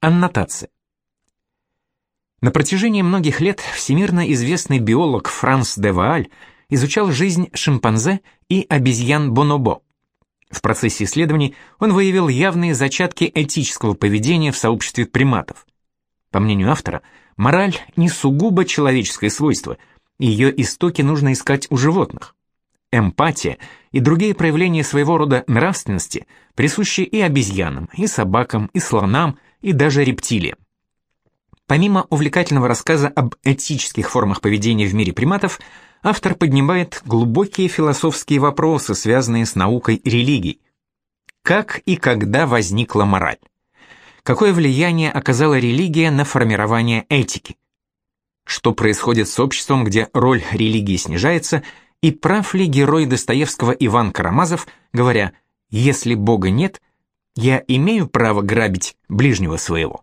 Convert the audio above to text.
Аннотация. На протяжении многих лет всемирно известный биолог Франс де Вааль изучал жизнь шимпанзе и обезьян бонобо. В процессе исследований он выявил явные зачатки этического поведения в сообществе приматов. По мнению автора, мораль не сугубо человеческое свойство, ее истоки нужно искать у животных. Эмпатия и другие проявления своего рода нравственности присущи и обезьянам, и собакам, и слонам, и даже рептилиям. Помимо увлекательного рассказа об этических формах поведения в мире приматов, автор поднимает глубокие философские вопросы, связанные с наукой и религией. Как и когда возникла мораль? Какое влияние оказала религия на формирование этики? Что происходит с обществом, где роль религии снижается, и прав ли герой Достоевского Иван Карамазов, говоря «если Бога нет, я имею право грабить ближнего своего»?